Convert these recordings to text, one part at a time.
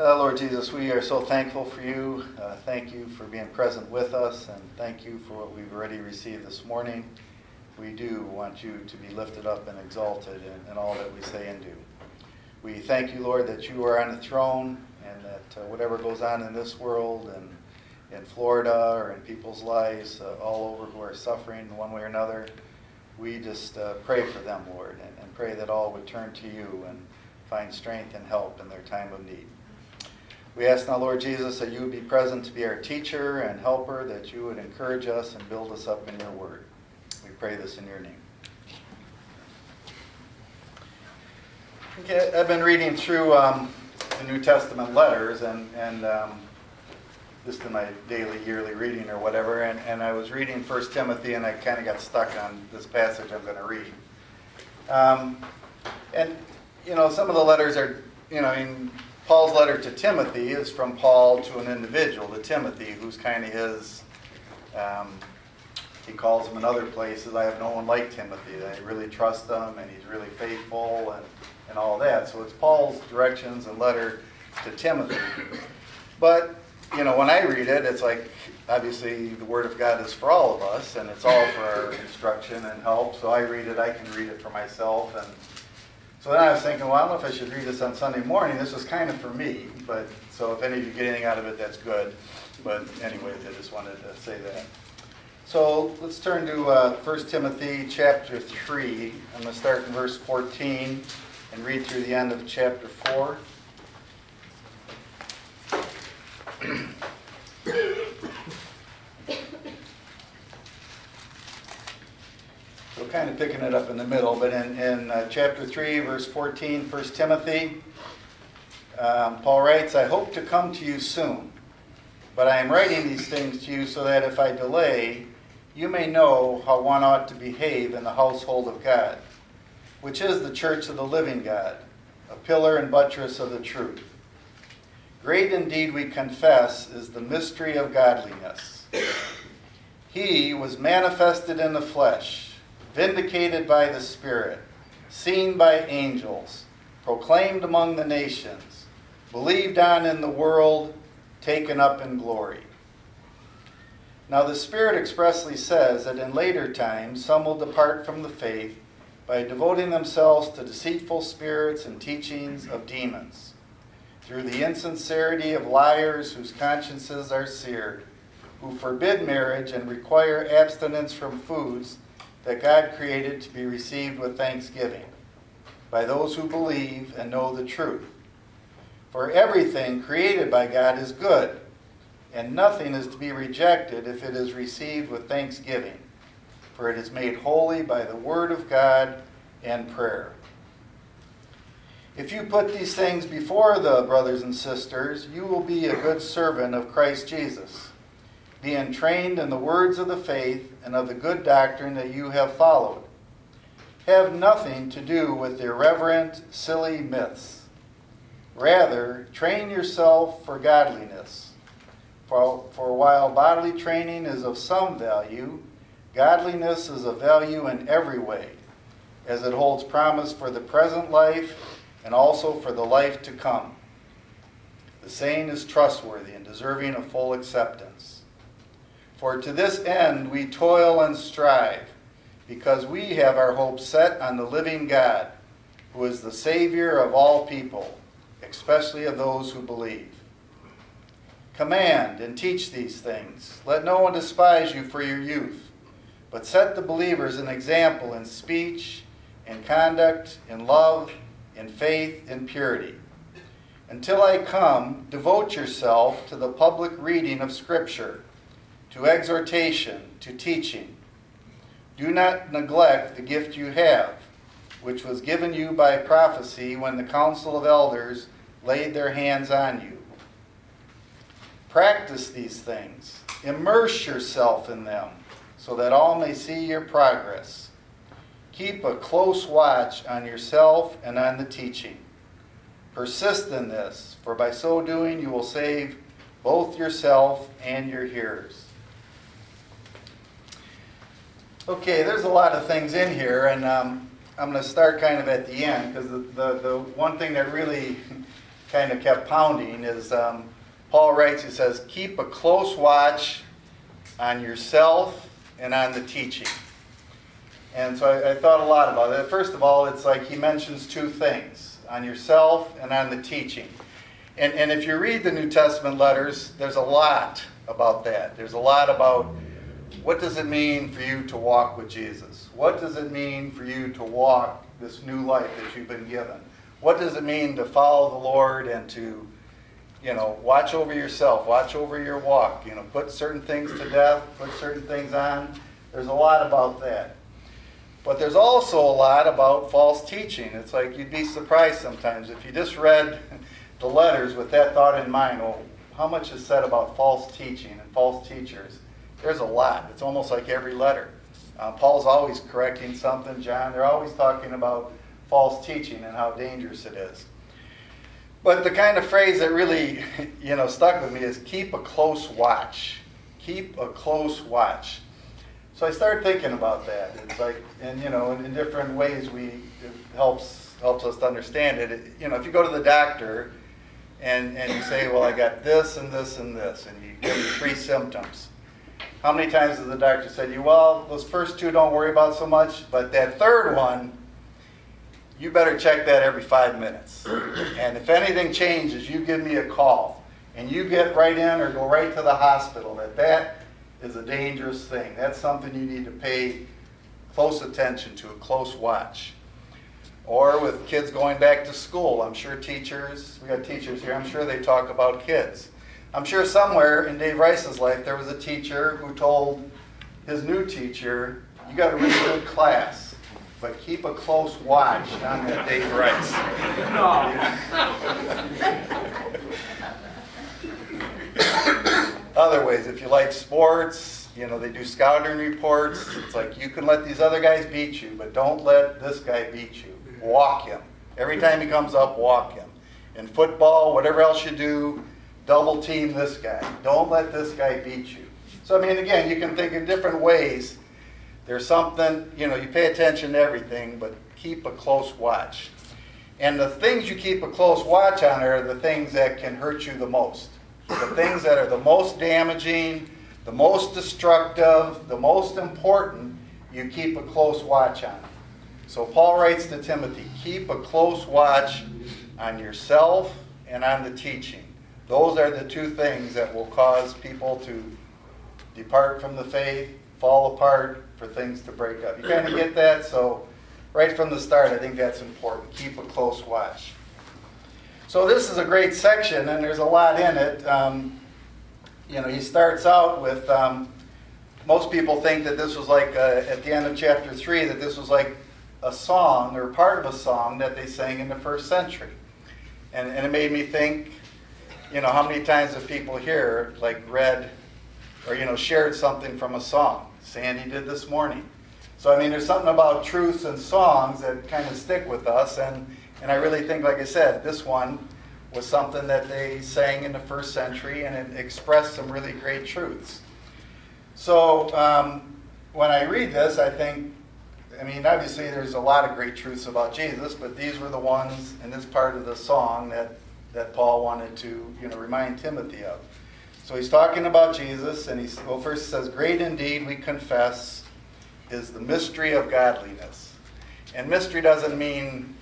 Uh, Lord Jesus, we are so thankful for you. Uh, thank you for being present with us, and thank you for what we've already received this morning. We do want you to be lifted up and exalted in, in all that we say and do. We thank you, Lord, that you are on the throne, and that uh, whatever goes on in this world and in Florida or in people's lives uh, all over who are suffering in one way or another, we just uh, pray for them, Lord, and, and pray that all would turn to you and find strength and help in their time of need. We ask now, Lord Jesus, that you would be present to be our teacher and helper, that you would encourage us and build us up in your word. We pray this in your name. I've been reading through um, the New Testament letters and, and um, just in my daily, yearly reading or whatever, and, and I was reading First Timothy and I kind of got stuck on this passage I'm going to read. Um, and, you know, some of the letters are, you know, I mean, Paul's letter to Timothy is from Paul to an individual, to Timothy, who's kind of his, um, he calls him in other places, I have no one like Timothy. I really trust him and he's really faithful and, and all that. So it's Paul's directions and letter to Timothy. But, you know, when I read it, it's like, obviously, the Word of God is for all of us and it's all for our instruction and help. So I read it, I can read it for myself and so then I was thinking, well, I don't know if I should read this on Sunday morning. This was kind of for me, but so if any of you get anything out of it, that's good. But anyway, I just wanted to say that. So let's turn to uh, 1 Timothy chapter 3. I'm going to start in verse 14 and read through the end of chapter 4. So kind of picking it up in the middle, but in, in uh, chapter 3, verse 14, 1 Timothy, um, Paul writes, I hope to come to you soon, but I am writing these things to you so that if I delay, you may know how one ought to behave in the household of God, which is the church of the living God, a pillar and buttress of the truth. Great indeed, we confess, is the mystery of godliness. He was manifested in the flesh vindicated by the Spirit, seen by angels, proclaimed among the nations, believed on in the world, taken up in glory. Now, the Spirit expressly says that in later times some will depart from the faith by devoting themselves to deceitful spirits and teachings of demons, through the insincerity of liars whose consciences are seared, who forbid marriage and require abstinence from foods that God created to be received with thanksgiving by those who believe and know the truth. For everything created by God is good, and nothing is to be rejected if it is received with thanksgiving, for it is made holy by the word of God and prayer. If you put these things before the brothers and sisters, you will be a good servant of Christ Jesus being trained in the words of the faith and of the good doctrine that you have followed. Have nothing to do with irreverent, silly myths. Rather, train yourself for godliness. For, for while bodily training is of some value, godliness is of value in every way, as it holds promise for the present life and also for the life to come. The saying is trustworthy and deserving of full acceptance. For to this end we toil and strive, because we have our hope set on the living God, who is the Savior of all people, especially of those who believe. Command and teach these things. Let no one despise you for your youth, but set the believers an example in speech, in conduct, in love, in faith, in purity. Until I come, devote yourself to the public reading of Scripture to exhortation, to teaching. Do not neglect the gift you have, which was given you by prophecy when the council of elders laid their hands on you. Practice these things, immerse yourself in them, so that all may see your progress. Keep a close watch on yourself and on the teaching. Persist in this, for by so doing you will save both yourself and your hearers. Okay, there's a lot of things in here, and um, I'm going to start kind of at the end because the, the, the, one thing that really kind of kept pounding is um, Paul writes, he says, keep a close watch on yourself and on the teaching. And so I, I, thought a lot about it. First of all, it's like he mentions two things on yourself and on the teaching. And, and if you read the New Testament letters, there's a lot about that. There's a lot about what does it mean for you to walk with Jesus? What does it mean for you to walk this new life that you've been given? What does it mean to follow the Lord and to, you know, watch over yourself, watch over your walk, you know, put certain things to death, put certain things on? There's a lot about that. But there's also a lot about false teaching. It's like you'd be surprised sometimes if you just read the letters with that thought in mind. Well, how much is said about false teaching and false teachers? There's a lot. It's almost like every letter. Uh, Paul's always correcting something, John. They're always talking about false teaching and how dangerous it is. But the kind of phrase that really, you know, stuck with me is keep a close watch. Keep a close watch. So I started thinking about that. It's like, and you know, in, in different ways, we it helps helps us to understand it. it. You know, if you go to the doctor and and you say, well, I got this and this and this, and you give them three symptoms. How many times has the doctor said to you, well, those first two don't worry about so much, but that third one, you better check that every five minutes. And if anything changes, you give me a call. And you get right in or go right to the hospital. That that is a dangerous thing. That's something you need to pay close attention to, a close watch. Or with kids going back to school, I'm sure teachers, we got teachers here, I'm sure they talk about kids. I'm sure somewhere in Dave Rice's life there was a teacher who told his new teacher, you got a really good class, but keep a close watch on that Dave Rice. other ways. If you like sports, you know, they do scouting reports. It's like you can let these other guys beat you, but don't let this guy beat you. Walk him. Every time he comes up, walk him. In football, whatever else you do, double team this guy. Don't let this guy beat you. So, I mean, again, you can think in different ways. There's something, you know, you pay attention to everything, but keep a close watch. And the things you keep a close watch on are the things that can hurt you the most the things that are the most damaging, the most destructive, the most important, you keep a close watch on. So Paul writes to Timothy keep a close watch on yourself and on the teaching. Those are the two things that will cause people to depart from the faith, fall apart, for things to break up. You kind of get that? So, right from the start, I think that's important. Keep a close watch. So this is a great section, and there's a lot in it. Um, you know, he starts out with um, most people think that this was like uh, at the end of chapter three that this was like a song or part of a song that they sang in the first century, and and it made me think, you know, how many times have people here like read or you know shared something from a song? Sandy did this morning. So I mean, there's something about truths and songs that kind of stick with us and and I really think, like I said, this one was something that they sang in the first century and it expressed some really great truths. So um, when I read this, I think, I mean, obviously there's a lot of great truths about Jesus, but these were the ones in this part of the song that, that Paul wanted to, you know, remind Timothy of. So he's talking about Jesus, and he well, first says, Great indeed, we confess, is the mystery of godliness. And mystery doesn't mean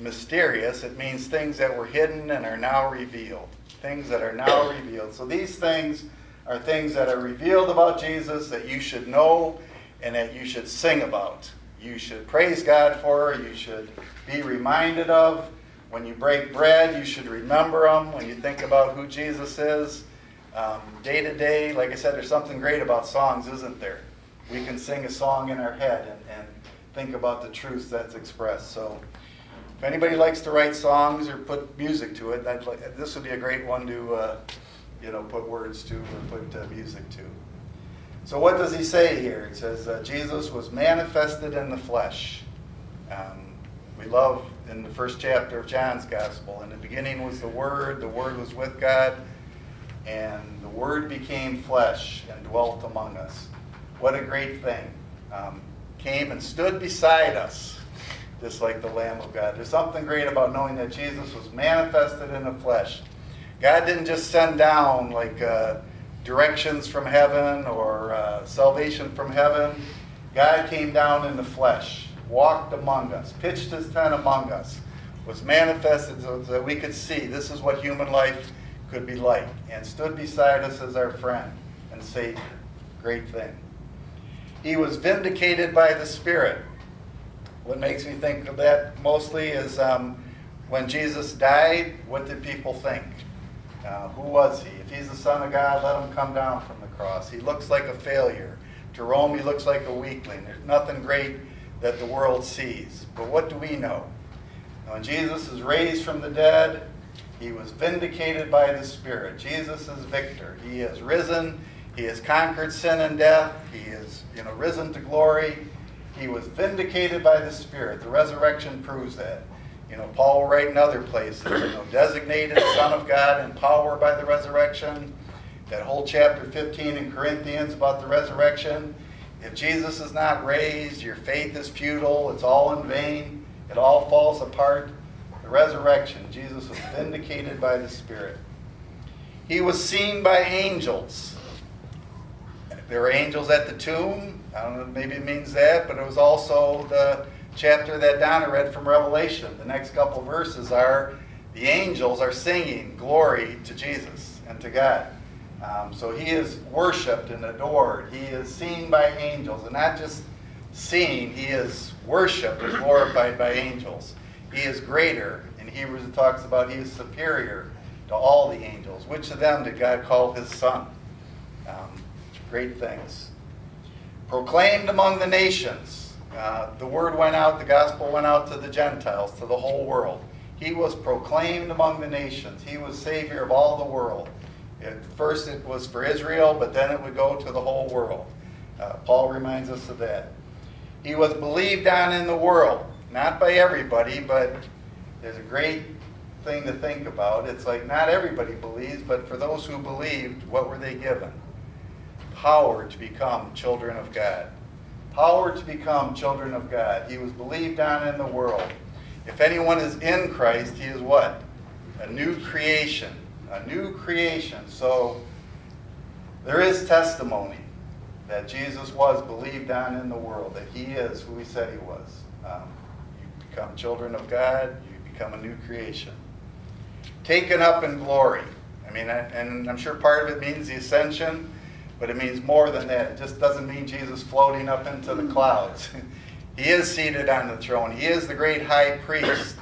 mysterious. It means things that were hidden and are now revealed. Things that are now revealed. So these things are things that are revealed about Jesus that you should know and that you should sing about. You should praise God for, you should be reminded of. When you break bread, you should remember them. When you think about who Jesus is, day to day, like I said, there's something great about songs, isn't there? We can sing a song in our head and, and think about the truth that's expressed. So if anybody likes to write songs or put music to it, this would be a great one to, uh, you know, put words to or put uh, music to. So what does he say here? He says uh, Jesus was manifested in the flesh. Um, we love in the first chapter of John's Gospel. In the beginning was the Word. The Word was with God, and the Word became flesh and dwelt among us. What a great thing! Um, came and stood beside us just like the Lamb of God. There's something great about knowing that Jesus was manifested in the flesh. God didn't just send down like uh, directions from heaven or uh, salvation from heaven. God came down in the flesh, walked among us, pitched his tent among us, was manifested so that we could see this is what human life could be like, and stood beside us as our friend and Savior. Great thing. He was vindicated by the Spirit. What makes me think of that mostly is um, when Jesus died, what did people think? Uh, who was he? If he's the Son of God, let him come down from the cross. He looks like a failure. To Rome, he looks like a weakling. There's nothing great that the world sees. But what do we know? When Jesus is raised from the dead, he was vindicated by the Spirit. Jesus is victor. He has risen. He has conquered sin and death. He is, you know, risen to glory. He was vindicated by the Spirit. The resurrection proves that. You know, Paul will write in other places, you know, designated Son of God in power by the resurrection. That whole chapter 15 in Corinthians about the resurrection. If Jesus is not raised, your faith is futile, it's all in vain, it all falls apart. The resurrection, Jesus was vindicated by the Spirit. He was seen by angels. There were angels at the tomb. I don't know, maybe it means that, but it was also the chapter that Donna read from Revelation. The next couple verses are the angels are singing glory to Jesus and to God. Um, so he is worshiped and adored. He is seen by angels, and not just seen, he is worshiped and glorified by angels. He is greater. In Hebrews, it talks about he is superior to all the angels. Which of them did God call his son? Um, great things. Proclaimed among the nations. Uh, the word went out, the gospel went out to the Gentiles, to the whole world. He was proclaimed among the nations. He was Savior of all the world. At first it was for Israel, but then it would go to the whole world. Uh, Paul reminds us of that. He was believed on in the world, not by everybody, but there's a great thing to think about. It's like not everybody believes, but for those who believed, what were they given? Power to become children of God. Power to become children of God. He was believed on in the world. If anyone is in Christ, he is what? A new creation. A new creation. So there is testimony that Jesus was believed on in the world, that he is who he said he was. Um, you become children of God, you become a new creation. Taken up in glory. I mean, and I'm sure part of it means the ascension, but it means more than that. It just doesn't mean Jesus floating up into the clouds. he is seated on the throne. He is the great high priest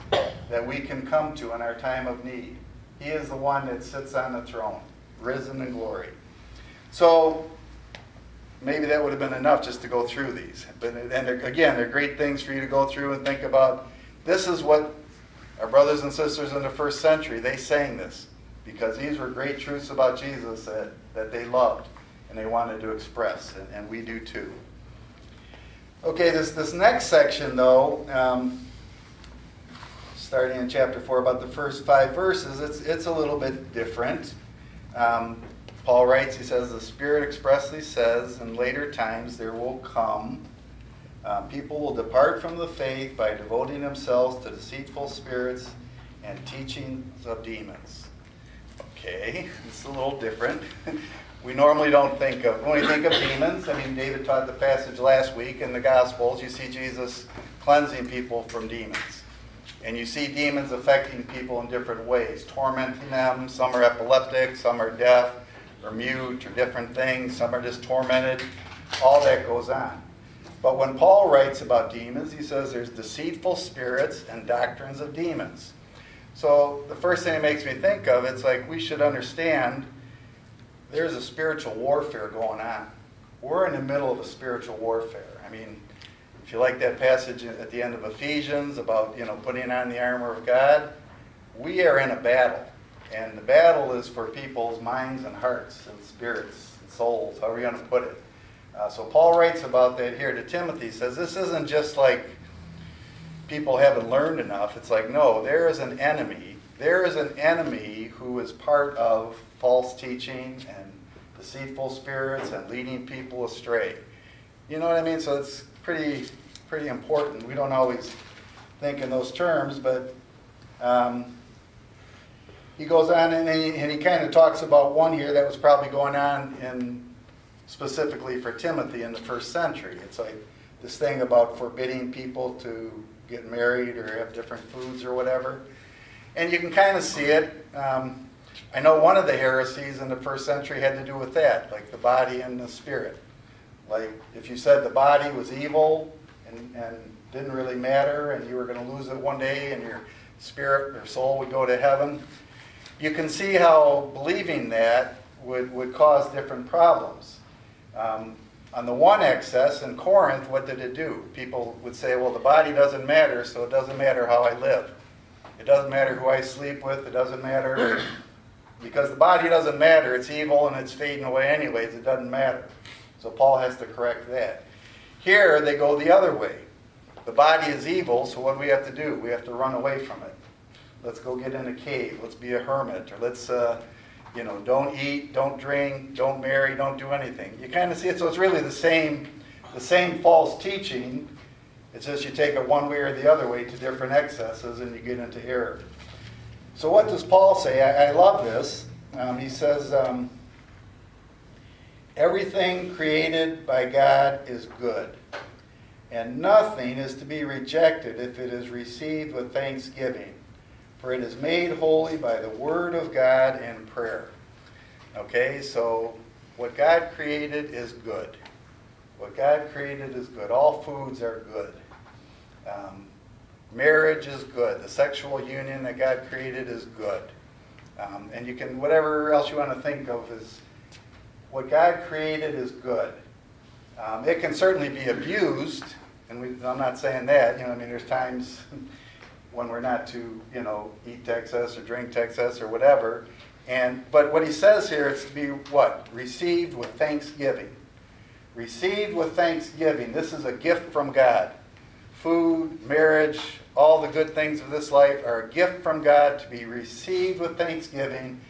that we can come to in our time of need. He is the one that sits on the throne, risen in glory. So maybe that would have been enough just to go through these. But and again, they're great things for you to go through and think about. This is what our brothers and sisters in the first century they sang this because these were great truths about Jesus that, that they loved and they wanted to express, and, and we do too. Okay, this, this next section, though, um, starting in chapter 4, about the first five verses, it's, it's a little bit different. Um, Paul writes, he says, The Spirit expressly says, in later times there will come, um, people will depart from the faith by devoting themselves to deceitful spirits and teachings of demons. Okay, it's a little different. we normally don't think of, when we think of demons, I mean, David taught the passage last week in the Gospels, you see Jesus cleansing people from demons. And you see demons affecting people in different ways, tormenting them. Some are epileptic, some are deaf or mute or different things, some are just tormented. All that goes on. But when Paul writes about demons, he says there's deceitful spirits and doctrines of demons. So the first thing it makes me think of, it's like we should understand there's a spiritual warfare going on. We're in the middle of a spiritual warfare. I mean, if you like that passage at the end of Ephesians about, you know, putting on the armor of God, we are in a battle. And the battle is for people's minds and hearts and spirits and souls, however you want to put it. Uh, so Paul writes about that here to Timothy. He says this isn't just like people haven't learned enough. It's like, no, there is an enemy. There is an enemy who is part of false teaching and deceitful spirits and leading people astray. You know what I mean? So it's pretty pretty important. We don't always think in those terms, but um, he goes on and he, and he kind of talks about one here that was probably going on in specifically for Timothy in the first century. It's like this thing about forbidding people to get married or have different foods or whatever. And you can kind of see it. Um, I know one of the heresies in the first century had to do with that, like the body and the spirit. Like if you said the body was evil and, and didn't really matter and you were going to lose it one day and your spirit your soul would go to heaven, you can see how believing that would, would cause different problems. Um, on the one excess in Corinth, what did it do? People would say, well, the body doesn't matter, so it doesn't matter how I live. It doesn't matter who I sleep with, it doesn't matter. Because the body doesn't matter, it's evil and it's fading away anyways, it doesn't matter. So Paul has to correct that. Here, they go the other way. The body is evil, so what do we have to do? We have to run away from it. Let's go get in a cave. Let's be a hermit. Or let's. Uh, you know, don't eat, don't drink, don't marry, don't do anything. You kind of see it. So it's really the same, the same false teaching. It's just you take it one way or the other way to different excesses and you get into error. So what does Paul say? I, I love this. Um, he says, um, everything created by God is good, and nothing is to be rejected if it is received with thanksgiving for it is made holy by the word of God and prayer. Okay, so what God created is good. What God created is good. All foods are good. Um, marriage is good. The sexual union that God created is good. Um, and you can, whatever else you want to think of, is what God created is good. Um, it can certainly be abused, and we, I'm not saying that. You know, I mean, there's times when we're not to, you know, eat to excess or drink to excess or whatever. And but what he says here is to be what? Received with thanksgiving. Received with thanksgiving. This is a gift from God. Food, marriage, all the good things of this life are a gift from God to be received with thanksgiving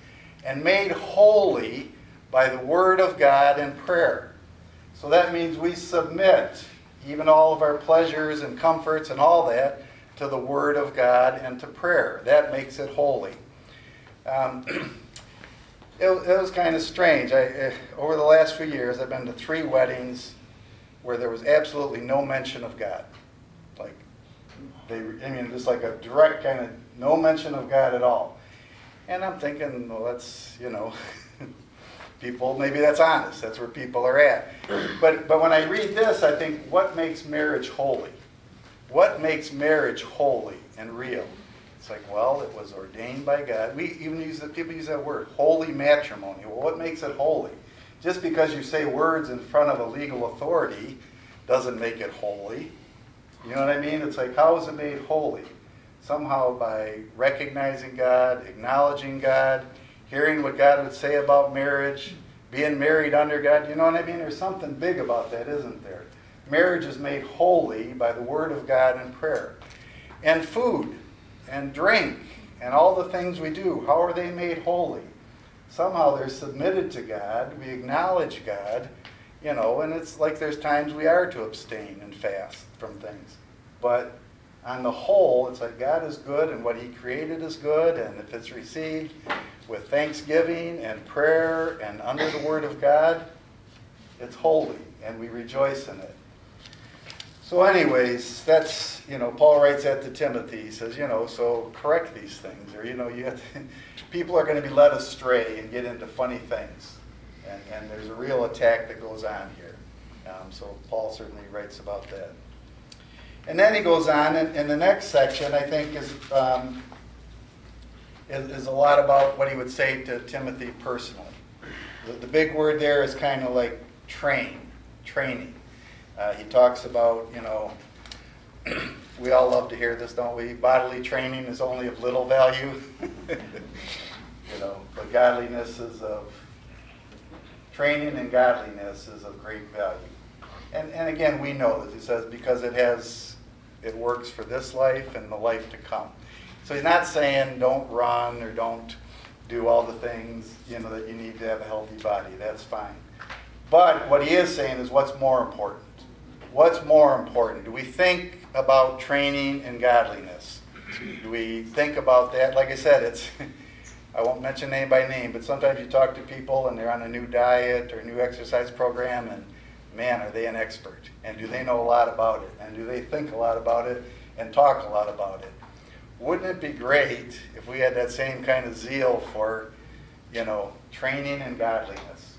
and made holy by the word of God and prayer. So that means we submit even all of our pleasures and comforts and all that to the Word of God and to prayer. That makes it holy. Um, it, it, was kind of strange. I, uh, over the last few years, I've been to three weddings where there was absolutely no mention of God. Like, they, I mean, just like a direct kind of no mention of God at all. And I'm thinking, well, that's, you know, people, maybe that's honest. That's where people are at. But, but when I read this, I think, what makes marriage holy? What makes marriage holy and real? It's like, well, it was ordained by God. We even use that people use that word, holy matrimony. Well, what makes it holy? Just because you say words in front of a legal authority doesn't make it holy. You know what I mean? It's like, how is it made holy? Somehow by recognizing God, acknowledging God, hearing what God would say about marriage, being married under God. You know what I mean? There's something big about that, isn't there? marriage is made holy by the Word of God and prayer. And food and drink and all the things we do, how are they made holy? Somehow they're submitted to God. We acknowledge God, you know, and it's like there's times we are to abstain and fast from things. But on the whole, it's like God is good and what He created is good, and if it's received with thanksgiving and prayer and under the Word of God, it's holy, and we rejoice in it. So, anyways, that's, you know, Paul writes that to Timothy. He says, you know, so correct these things. Or, you know, you have to, people are going to be led astray and get into funny things. And, and there's a real attack that goes on here. Um, so, Paul certainly writes about that. And then he goes on, and, the next section, I think, is, um, is, is, a lot about what he would say to Timothy personally. The, the big word there is kind of like train, training. Uh, he talks about, you know, we all love to hear this, don't we? Bodily training is only of little value. you know, but godliness is of, training and godliness is of great value. And, and again, we know this. He says, because it has, it works for this life and the life to come. So he's not saying don't run or don't do all the things, you know, that you need to have a healthy body. That's fine. But what he is saying is what's more important what's more important? Do we think about training and godliness? Do we think about that? Like I said, it's I won't mention name by name, but sometimes you talk to people and they're on a new diet or new exercise program, and man, are they an expert? And do they know a lot about it? And do they think a lot about it and talk a lot about it? Wouldn't it be great if we had that same kind of zeal for, you know, training in godliness?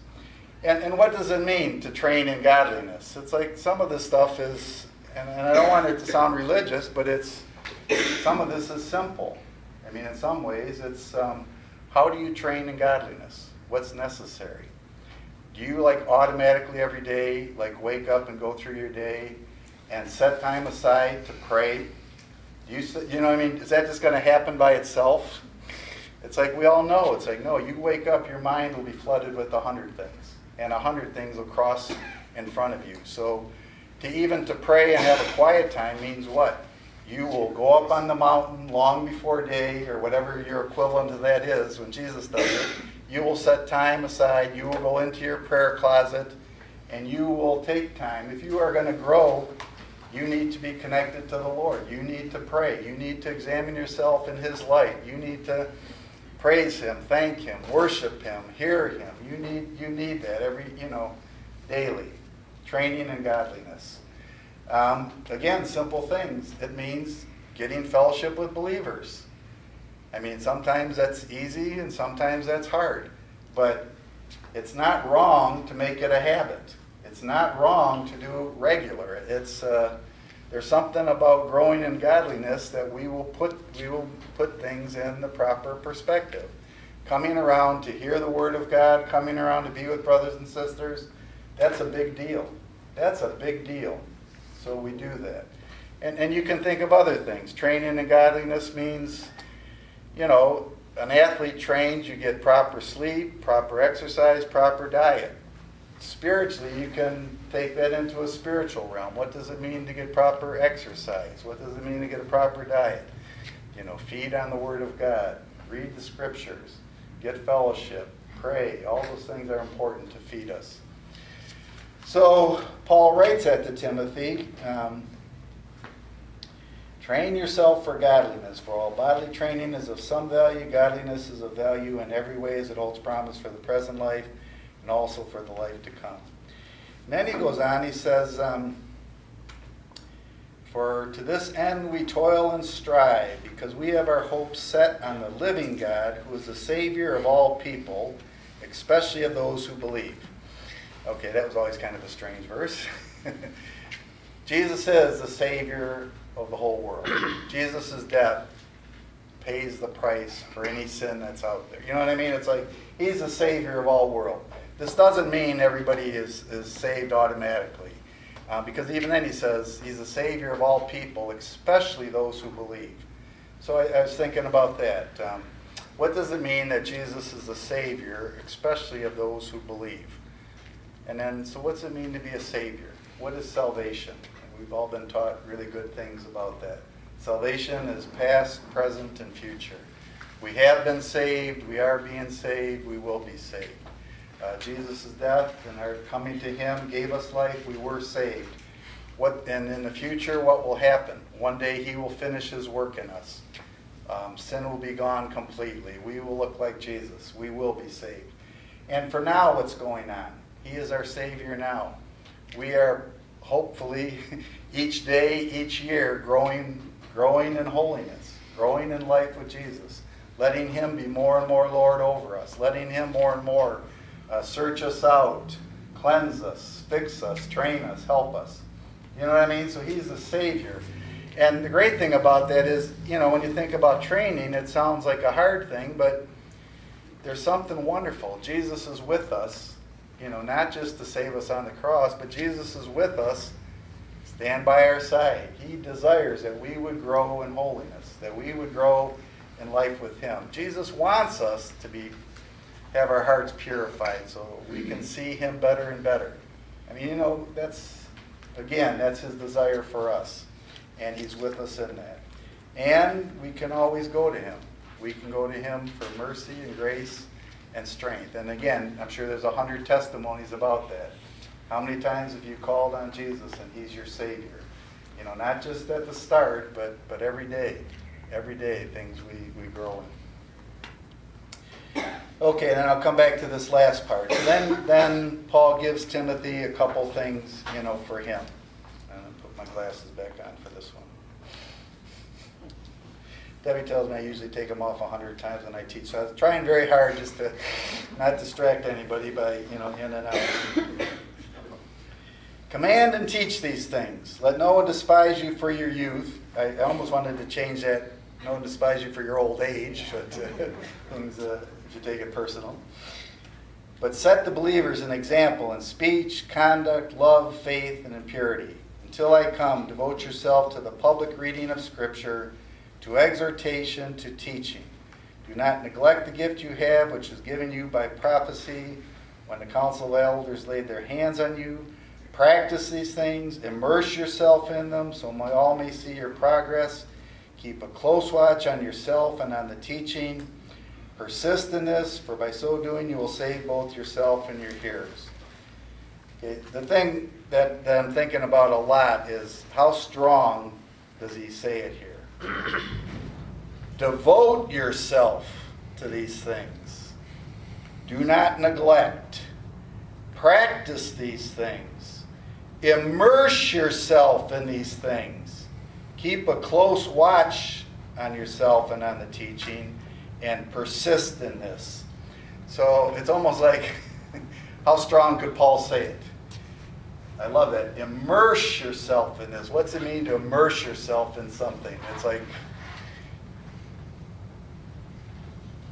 And, and what does it mean to train in godliness? It's like some of this stuff is, and, and I don't want it to sound religious, but it's, some of this is simple. I mean, in some ways, it's, um, how do you train in godliness? What's necessary? Do you like automatically every day, like wake up and go through your day and set time aside to pray? You, you know what I mean? Is that just going to happen by itself? It's like we all know. It's like, no, you wake up, your mind will be flooded with a hundred things. And a hundred things will cross in front of you. So to even to pray and have a quiet time means what? you will go up on the mountain long before day, or whatever your equivalent of that is when Jesus does it. You will set time aside. You will go into your prayer closet, and you will take time. If you are going to grow, you need to be connected to the Lord. You need to pray. You need to examine yourself in His light. You need to praise Him, thank Him, worship Him, hear Him. You need you need that every you know daily training in godliness. Um, again, simple things. It means getting fellowship with believers. I mean, sometimes that's easy and sometimes that's hard. But it's not wrong to make it a habit. It's not wrong to do regular. It's uh, there's something about growing in godliness that we will put we will put things in the proper perspective. Coming around to hear the word of God, coming around to be with brothers and sisters, that's a big deal. That's a big deal. So we do that. And, and you can think of other things. Training in godliness means, you know, an athlete trains, you get proper sleep, proper exercise, proper diet. Spiritually, you can take that into a spiritual realm. What does it mean to get proper exercise? What does it mean to get a proper diet? You know, feed on the Word of God, read the Scriptures, get fellowship, pray. All those things are important to feed us. So Paul writes that to Timothy. Um, Train yourself for godliness, for all bodily training is of some value. Godliness is of value in every way as it holds promise for the present life and also for the life to come. And then he goes on, he says, um, For to this end we toil and strive, because we have our hope set on the living God, who is the Savior of all people, especially of those who believe. Okay, that was always kind of a strange verse. Jesus is the Savior of the whole world. Jesus' death pays the price for any sin that's out there. You know what I mean? It's like He's the Savior of all world. This doesn't mean everybody is, is saved automatically. Uh, because even then he says he's the Savior of all people, especially those who believe. So I, I was thinking about that. Um, what does it mean that Jesus is the Savior, especially of those who believe? And then, so what's it mean to be a Savior? What is salvation? We've all been taught really good things about that. Salvation is past, present, and future. We have been saved, we are being saved, we will be saved. Uh, Jesus' death and our coming to Him gave us life, we were saved. What, and in the future, what will happen? One day He will finish His work in us. Um, sin will be gone completely. We will look like Jesus. We will be saved. And for now, what's going on? He is our Savior now. We are hopefully each day, each year, growing, growing in holiness, growing in life with Jesus, letting Him be more and more Lord over us, letting Him more and more uh, search us out, cleanse us, fix us, train us, help us. You know what I mean? So He's the Savior. And the great thing about that is, you know, when you think about training, it sounds like a hard thing, but there's something wonderful. Jesus is with us you know, not just to save us on the cross, but Jesus is with us, stand by our side. He desires that we would grow in holiness, that we would grow in life with Him. Jesus wants us to be have our hearts purified so we can see Him better and better. I mean, you know, that's again, that's His desire for us, and He's with us in that. And we can always go to Him. We can go to Him for mercy and grace and strength. And again, I'm sure there's a hundred testimonies about that. How many times have you called on Jesus and He's your Savior? You know, not just at the start, but, but every day. Every day, things we, we grow in. Okay, then I'll come back to this last part. So then, then Paul gives Timothy a couple things, you know, for him. I'm gonna put my glasses back on for this one. Debbie tells me I usually take them off a hundred times when I teach, so I was trying very hard just to not distract anybody by, you know, in and out. Command and teach these things. Let no one despise you for your youth. I, I almost wanted to change that. No one despise you for your old age, but uh, things uh, if you take it personal. But set the believers an example in speech, conduct, love, faith, and in purity. Until I come, devote yourself to the public reading of Scripture, to exhortation, to teaching. Do not neglect the gift you have, which is given you by prophecy, when the council elders laid their hands on you Practice these things, immerse yourself in them so all may see your progress. Keep a close watch on yourself and on the teaching. Persist in this, for by so doing you will save both yourself and your hearers. Okay, the thing that, that I'm thinking about a lot is how strong does he say it here? Devote yourself to these things. Do not neglect. Practice these things. Immerse yourself in these things. Keep a close watch on yourself and on the teaching and persist in this. So it's almost like how strong could Paul say it? I love that. Immerse yourself in this. What's it mean to immerse yourself in something? It's like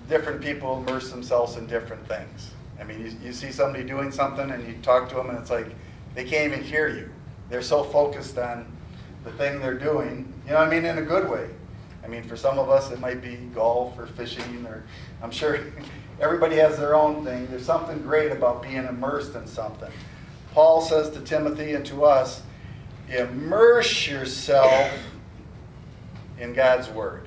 different people immerse themselves in different things. I mean, you, you see somebody doing something and you talk to them and it's like, they can't even hear you. They're so focused on the thing they're doing. You know I mean? In a good way. I mean, for some of us, it might be golf or fishing, or I'm sure everybody has their own thing. There's something great about being immersed in something. Paul says to Timothy and to us, immerse yourself in God's Word.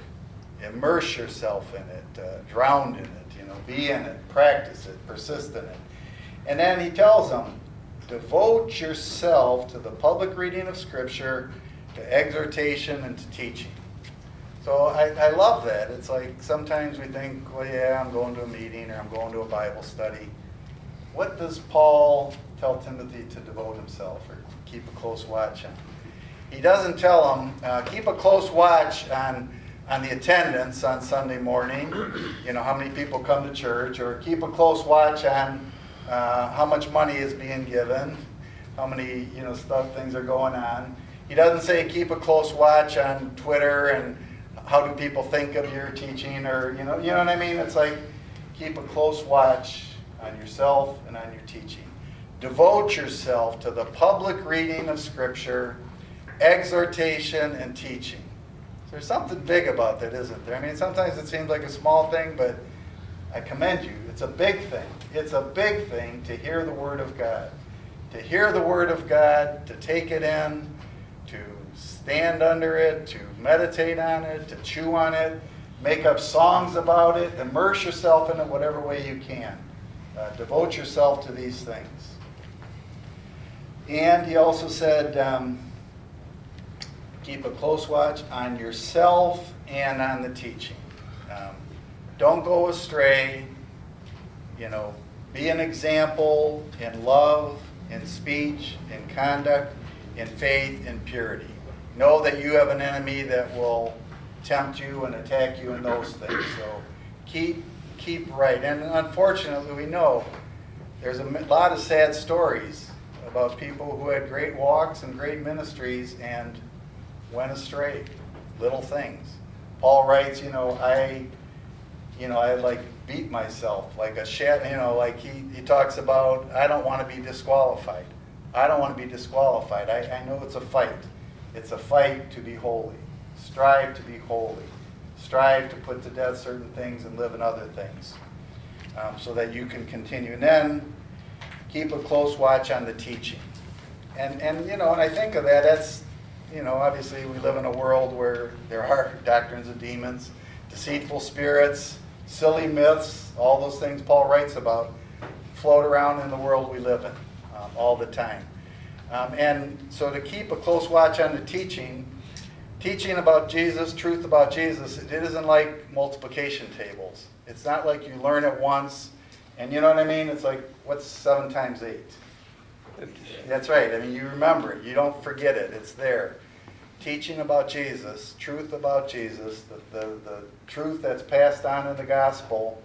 Immerse yourself in it, uh, drown in it, you know, be in it, practice it, persist in it. And then he tells them, Devote yourself to the public reading of Scripture, to exhortation, and to teaching. So I, I love that. It's like sometimes we think, well, yeah, I'm going to a meeting or I'm going to a Bible study. What does Paul tell Timothy to devote himself or keep a close watch on? He doesn't tell him, uh, keep a close watch on, on the attendance on Sunday morning, you know, how many people come to church, or keep a close watch on uh, how much money is being given, how many you know stuff things are going on. He doesn't say keep a close watch on Twitter and how do people think of your teaching or you know you know what I mean. It's like keep a close watch on yourself and on your teaching. Devote yourself to the public reading of Scripture, exhortation, and teaching. There's something big about that, isn't there? I mean, sometimes it seems like a small thing, but I commend you. It's a big thing. It's a big thing to hear the Word of God. To hear the Word of God, to take it in, stand under it, to meditate on it, to chew on it, make up songs about it, immerse yourself in it whatever way you can. Uh, devote yourself to these things. And he also said, um, keep a close watch on yourself and on the teaching. Um, don't go astray. You know, be an example in love, in speech, in conduct, in faith, in purity. Know that you have an enemy that will tempt you and attack you in those things. So keep keep right. And unfortunately, we know there's a lot of sad stories about people who had great walks and great ministries and went astray. Little things. Paul writes, you know, I you know, I like beat myself like a shat, you know, like he, he talks about, I don't want to be disqualified. I don't want to be disqualified. I, I know it's a fight. It's a fight to be holy. Strive to be holy. Strive to put to death certain things and live in other things um, so that you can continue. And then keep a close watch on the teaching. And, and, you know, when I think of that, that's, you know, obviously we live in a world where there are doctrines of demons, deceitful spirits, silly myths, all those things Paul writes about, float around in the world we live in. Um, all the time. Um, and so to keep a close watch on the teaching, teaching about Jesus, truth about Jesus, it isn't like multiplication tables. It's not like you learn it once, and you know what I mean? It's like, what's seven times eight? That's right. I mean, you remember it. You don't forget it. It's there. Teaching about Jesus, truth about Jesus, the, the, the truth that's passed on in the gospel,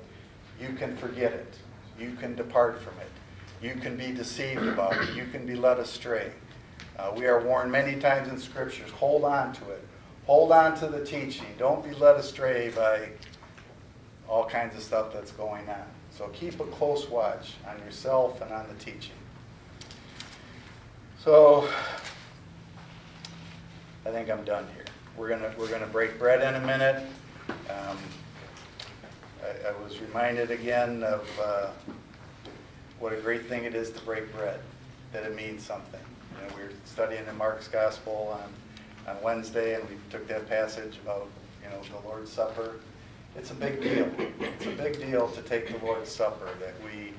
you can forget it. You can depart from it. You can be deceived about it. You can be led astray. Uh, we are warned many times in scriptures hold on to it. Hold on to the teaching. Don't be led astray by all kinds of stuff that's going on. So keep a close watch on yourself and on the teaching. So I think I'm done here. We're gonna we're gonna break bread in a minute. Um, I, I was reminded again of uh, what a great thing it is to break bread. That it means something. You know, we were studying in Mark's Gospel on on Wednesday, and we took that passage about you know the Lord's Supper. It's a big deal. It's a big deal to take the Lord's Supper. That we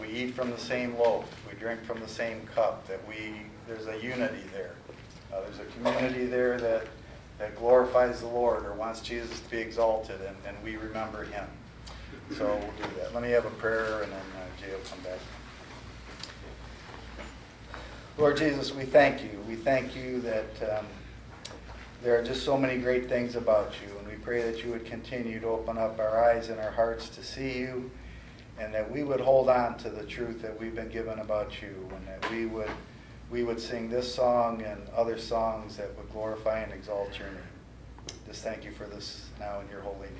we eat from the same loaf, we drink from the same cup. That we there's a unity there. Uh, there's a community there that that glorifies the Lord or wants Jesus to be exalted, and, and we remember Him. So we'll do that. Let me have a prayer, and then uh, Jay will come back. Lord Jesus, we thank you. We thank you that um, there are just so many great things about you, and we pray that you would continue to open up our eyes and our hearts to see you, and that we would hold on to the truth that we've been given about you, and that we would we would sing this song and other songs that would glorify and exalt your name. Just thank you for this now in your holy name.